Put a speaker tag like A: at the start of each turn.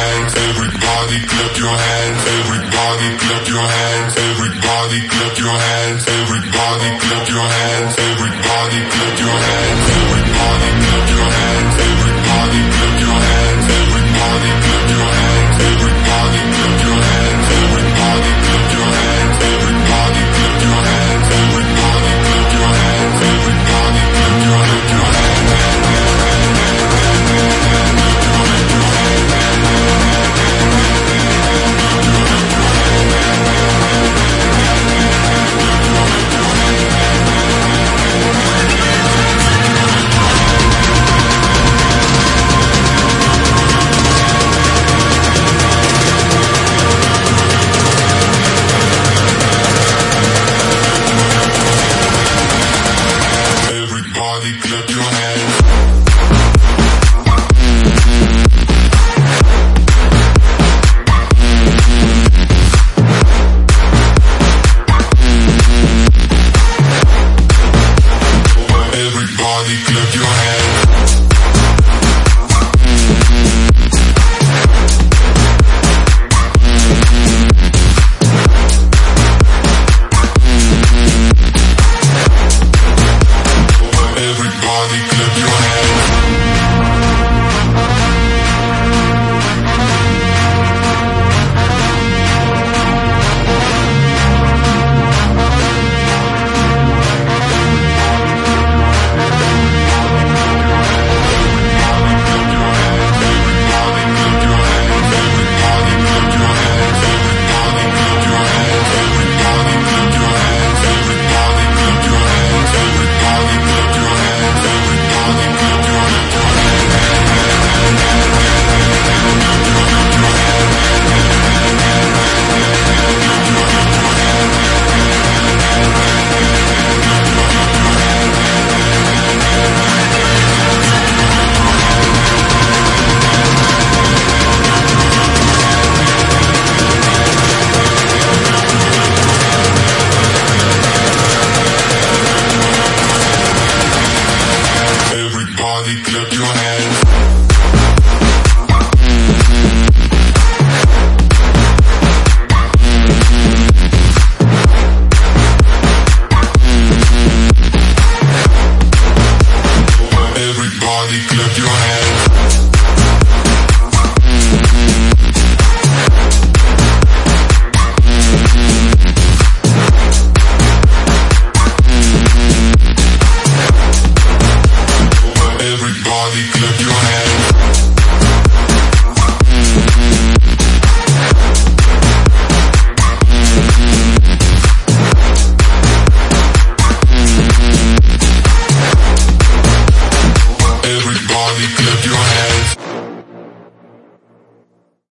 A: hands, everybody clap your hands, everybody clap your hands, everybody clap your hands, everybody clap your hands, everybody clap your hands, everybody clap your hands, everybody Everybody clap your hands. Everybody clap your hands. Everybody clap your hands. clap your hands.